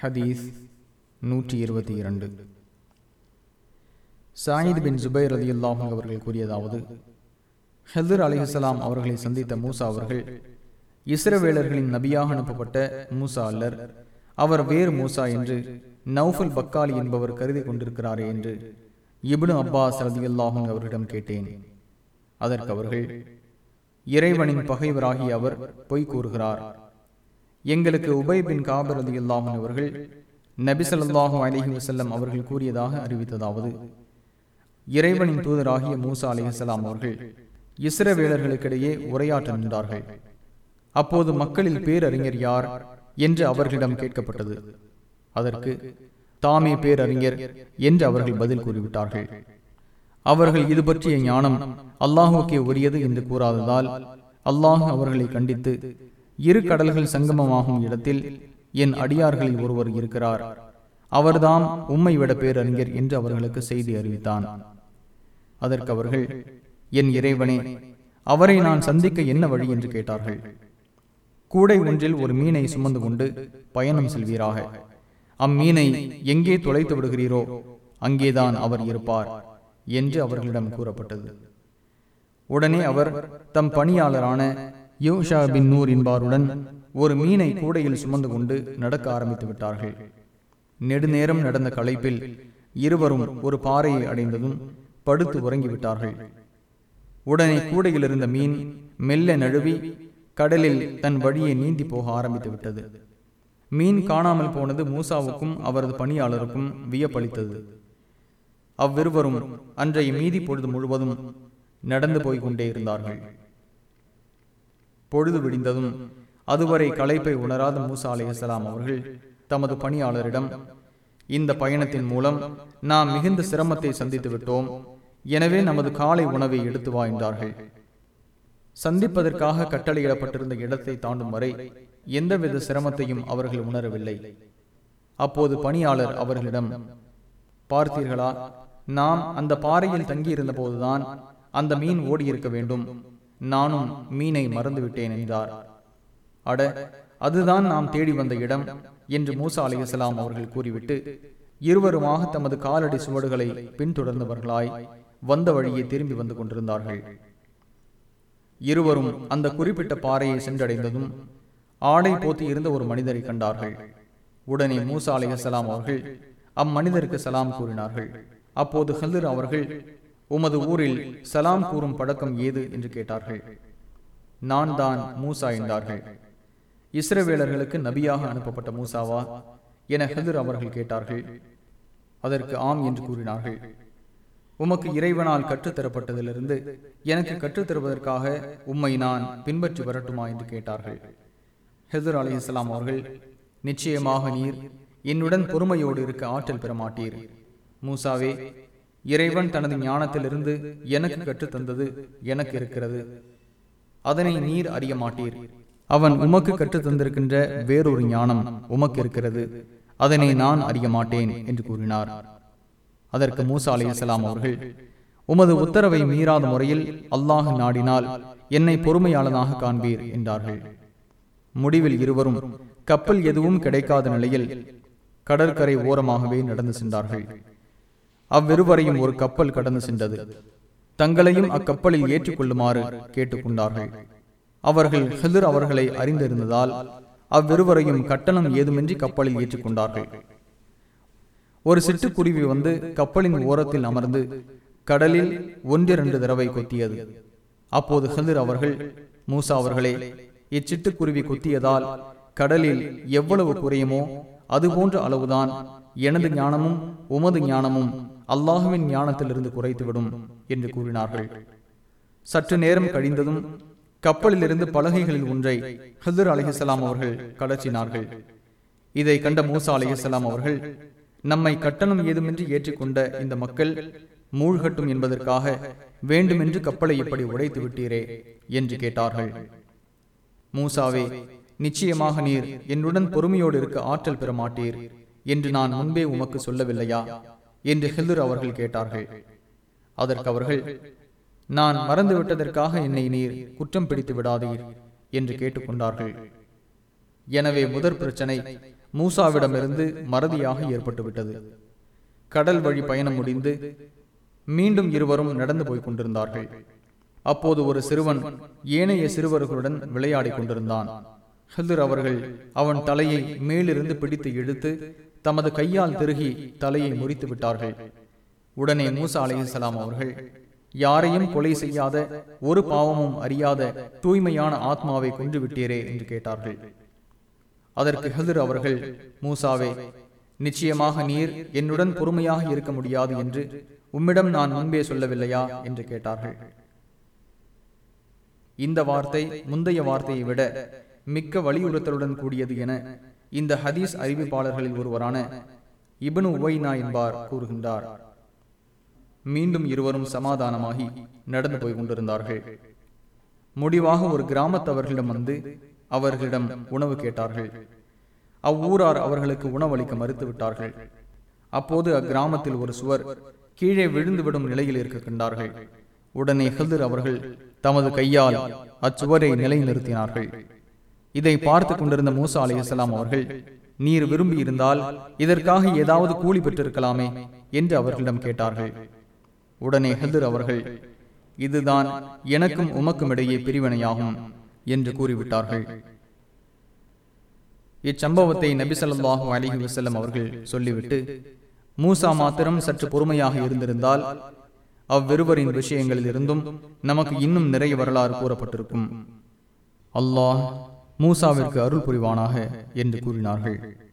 ஹதீஸ் நூற்றி இருபத்தி இரண்டு. சாயித் பின் ஜுபைர் அலி அல்லாஹும் அவர்கள் கூறியதாவது ஹெதர் அலிஹலாம் அவர்களை சந்தித்த மூசா அவர்கள் இஸ்ரவேலர்களின் நபியாக அனுப்பப்பட்ட மூசா அல்லர். அவர் வேறு மூசா என்று நௌஃபல் பக்காலி என்பவர் கருதி கொண்டிருக்கிறாரே என்று இப்னு அப்பாஸ் ரதி அல்லாஹும் அவரிடம் கேட்டேன். அதற்கு அவர்கள் இறைவனின் பகைவராகி அவர் பொய் கூறுகிறார். எங்களுக்கு உபை பின் காபர் அலி அல்லாஹன் அவர்கள் நபிசல்லாஹு அலிஹி வசல்லம் அவர்கள் கூறியதாக அறிவித்ததாவது. இறைவனின் தூதராகிய மூசா அலிஹலாம் அவர்கள் இஸ்ரவேலர்களுக்கிடையே உரையாற்ற நின்றார்கள். அப்போது மக்களில் பேரறிஞர் யார் என்று அவர்களிடம் கேட்கப்பட்டது. அதற்கு தாமே பேரறிஞர் என்று அவர்கள் பதில் கூறிவிட்டார்கள். அவர்கள் இது பற்றிய ஞானம் அல்லாஹுக்கே உரியது என்று கூறாததால் அல்லாஹ் அவர்களை கண்டித்து இரு கடல்கள் சங்கமமாகும் இடத்தில் என் அடியார்களில் ஒருவர் இருக்கிறார். அவர்தாம் உம்மை விட பேரறிஞர் என்று அவர்களுக்கு செய்தி அறிவித்தான். அதற்கு அவர்கள் என் இறைவனே அவரை நான் சந்திக்க என்ன வழி என்று கேட்டார்கள். கூடை ஒன்றில் ஒரு மீனை சுமந்து கொண்டு பயணம் செல்வீராக. அம்மீனை எங்கே தொலைத்து விடுகிறீரோ அங்கேதான் அவர் இருப்பார் என்று அவர்களிடம் கூறப்பட்டது. உடனே அவர் தம் பணியாளரான யோஷா பின் நூர் என்பாருடன் ஒரு மீனை கூடையில் சுமந்து கொண்டு நடக்க ஆரம்பித்து விட்டார்கள். நெடுநேரம் நடந்த களைப்பில் இருவரும் ஒரு பாறையை அடைந்ததும் படுத்து உறங்கிவிட்டார்கள் உடனே கூடையில் இருந்த மீன் மெல்ல நழுவி கடலில் தன் வழியை நீந்தி போக ஆரம்பித்து விட்டது. மீன் காணாமல் போனது மூசாவுக்கும் அவரது பணியாளருக்கும் வியப்பளித்தது. அவ்விருவரும் அன்றைய மீதி பொழுது முழுவதும் நடந்து போய் கொண்டே இருந்தார்கள். பொழுது விடிந்ததும் அதுவரை களைப்பை உணராத மூசா அலைஹலாம் அவர்கள் தமது பணியாளரிடம் இந்த பயணத்தின் மூலம் நாம் மிகுந்த சிரமத்தை சந்தித்து விட்டோம். எனவே நமது காலை உணவை எடுத்து வா என்றார்கள். சந்திப்பதற்காக கட்டளையிடப்பட்டிருந்த இடத்தை தாண்டும் வரை எந்தவித சிரமத்தையும் அவர்கள் உணரவில்லை. அப்போது பணியாளர் அவர்களிடம் பார்த்தீர்களா நாம் அந்த பாறையில் தங்கியிருந்த போதுதான் அந்த மீன் ஓடியிருக்க வேண்டும். நானும் மீனை மறந்துவிட்டேன் என்றார். அட அதுதான் நாம் தேடி வந்த இடம் என்று மூசா அலிகலாம் அவர்கள் கூறிவிட்டு இருவருமாக தமது காலடி சுவடுகளை பின்தொடர்ந்தவர்களாய் வந்த வழியே திரும்பி வந்து கொண்டிருந்தார்கள். இருவரும் அந்த குறிப்பிட்ட பாறையை சென்றடைந்ததும் ஆடை போத்தி இருந்த ஒரு மனிதரை கண்டார்கள். உடனே மூசா அலிகலாம் அவர்கள் அம்மனிதருக்கு சலாம் கூறினார்கள். அப்போது ஹல்தர் அவர்கள் உமது ஊரில் சலாம் கூறும் பழக்கம் ஏது? என்று கேட்டார்கள். நான் தான் மூசா என்றார்கள். இஸ்ரவேலர்களுக்கு நபியாக அனுப்பப்பட்ட மூசாவா? என ஹதிர் அவர்கள் கேட்டார்கள். அதற்கு ஆம் என்று கூறினார்கள். உமக்கு இறைவனால் கற்றுத்தரப்பட்டதிலிருந்து எனக்கு கற்றுத்தருவதற்காக உம்மை நான் பின்பற்றி வரட்டுமா? என்று கேட்டார்கள். ஹெதர் அலி இஸ்லாம் அவர்கள் நிச்சயமாக நீர் என்னுடன் பொறுமையோடு இருக்க ஆற்றல் பெற மாட்டீர். மூசாவே இறைவன் தனது ஞானத்திலிருந்து எனக்கு கற்றுத்தந்தது எனக்கு இருக்கிறது. அதனை நீர் அறிய மாட்டீர். அவன் உமக்கு கற்றுத் தந்திருக்கின்ற வேறொரு ஞானம் உமக்கு இருக்கிறது. அதனை நான் அறிய மாட்டேன் என்று கூறினார். அதற்கு மூசா அலி இஸ்லாம் அவர்கள் உமது உத்தரவை மீறாத முறையில் அல்லாஹ் நாடினால் என்னை பொறுமையாளனாக காண்பீர் என்றார்கள். முடிவில் இருவரும் கப்பல் எதுவும் கிடைக்காத நிலையில் கடற்கரை ஓரமாகவே நடந்து சென்றார்கள். அவ்விருவரையும் ஒரு கப்பல் கடந்து சென்றது. தங்களையும் அக்கப்பலில் ஏற்றுக்கொள்ளுமாறு கேட்டுக்கொண்டார்கள். அவர்கள் ஹிதர் அவர்களை அறிந்திருந்ததால் அவ்விருவரையும் கட்டணம் ஏதுமின்றி கப்பலில் ஏற்றுக்கொண்டார்கள். ஒரு சிட்டுக்குருவி வந்து கப்பலின் ஓரத்தில் அமர்ந்து கடலில் ஒன்றிரண்டு தடவை கொத்தியது. அப்போது ஹிதர் அவர்கள் மூசா அவர்களே இச்சிட்டுக்குருவி கொத்தியதால் கடலில் எவ்வளவு குறையுமோ அதுபோன்ற அளவுதான் எனது ஞானமும் உமது ஞானமும் அல்லாஹுவின் ஞானத்திலிருந்து குறைத்துவிடும் என்று கூறினார்கள். சற்று நேரம் கழிந்ததும் கப்பலிலிருந்து பலகைகளில் ஒன்றை ஹசர் அலிஹலாம் அவர்கள் கடச்சினார்கள் இதை கண்ட மூசா அலிஹலாம் அவர்கள் நம்மை கட்டணம் ஏதுமின்றி ஏற்றுக்கொண்ட இந்த மக்கள் மூழ்கட்டும் என்பதற்காக வேண்டுமென்று கப்பலை இப்படி உடைத்து விட்டீரே என்று கேட்டார்கள். மூசாவே நிச்சயமாக நீர் என்னுடன் பொறுமையோடு இருக்க ஆற்றல் பெற மாட்டீர் என்று நான் முன்பே உமக்கு சொல்லவில்லையா? என்று ஹில்தர் அவர்கள் கேட்டார்கள். அதற்கு அவர்கள் நான் மறந்துவிட்டதற்காக என்னை நீர் குற்றம் பிடித்து விடாதீர் என்று கேட்டுக்கொண்டார்கள். எனவே முதற் பிரச்சனை மூசாவிடமிருந்து மறதியாக ஏற்பட்டுவிட்டது. கடல் வழி பயணம் முடிந்து மீண்டும் இருவரும் நடந்து போய் கொண்டிருந்தார்கள். அப்போது ஒரு சிறுவன் ஏனைய சிறுவர்களுடன் விளையாடிக் கொண்டிருந்தான். ஹில்தர் அவர்கள் அவன் தலையை மேலிருந்து பிடித்து இழுத்து தமது கையால் திருகி தலையை முறித்து விட்டார்கள் உடனே மூசா அலைஹிஸ்ஸலாம் அவர்கள் யாரையும் கொலை செய்யாத ஒரு பாவமும் அறியாத தூய்மையான ஆத்மாவை கொன்று விட்டீரே என்று கேட்டார்கள். அதற்கு ஹதிர் அவர்கள் மூசாவே நிச்சயமாக நீர் என்னுடன் பொறுமையாக இருக்க முடியாது என்று உம்மிடம் நான் முன்பே சொல்லவில்லையா? என்று கேட்டார்கள். இந்த வார்த்தை முந்தைய வார்த்தையை விட மிக்க வலியுறுத்தலுடன் கூடியது என இந்த ஹதீஸ் அறிவிப்பாளர்களில் ஒருவரான இபனு உவைனா என்பார் கூறுகின்றார். மீண்டும் இருவரும் சமாதானமாகி நடந்து போய் கொண்டிருந்தார்கள். முடிவாக ஒரு கிராமத்தவர்களிடம் வந்து அவர்களிடம் உணவு கேட்டார்கள். அவ்வூரார் அவர்களுக்கு உணவளிக்க மறுத்துவிட்டார்கள் அப்போது அக்கிராமத்தில் ஒரு சுவர் கீழே விழுந்துவிடும் நிலையில் இருக்க கண்டார்கள். உடனே ஹில்தர் அவர்கள் தமது கையால் அச்சுவரை நிலைநிறுத்தினார்கள். இதை பார்த்து கொண்டிருந்த மூசா அலைஹிஸ்ஸலாம் அவர்கள் நீர் விரும்பி இருந்தால் இதற்காக ஏதாவது கூலி பெற்றிருக்கலாமே என்று அவர்களிடம் கேட்டார்கள். உடனே ஹெதர் அவர்கள் இதுதான் எனக்கும் உமக்கும் இடையே பிரிவினையாகும் என்று கூறிவிட்டார்கள். இச்சம்பவத்தை நபி அலிஹி வசல்லம் அவர்கள் சொல்லிவிட்டு மூசா மாத்திரம் சற்று பொறுமையாக இருந்திருந்தால் அவ்விருவரின் விஷயங்களில் இருந்தும் நமக்கு இன்னும் நிறைய வரலாறு கூறப்பட்டிருக்கும். அல்லாஹ் மூசாவிற்கு அருள் புரிவானாக என்று கூறினார்கள்.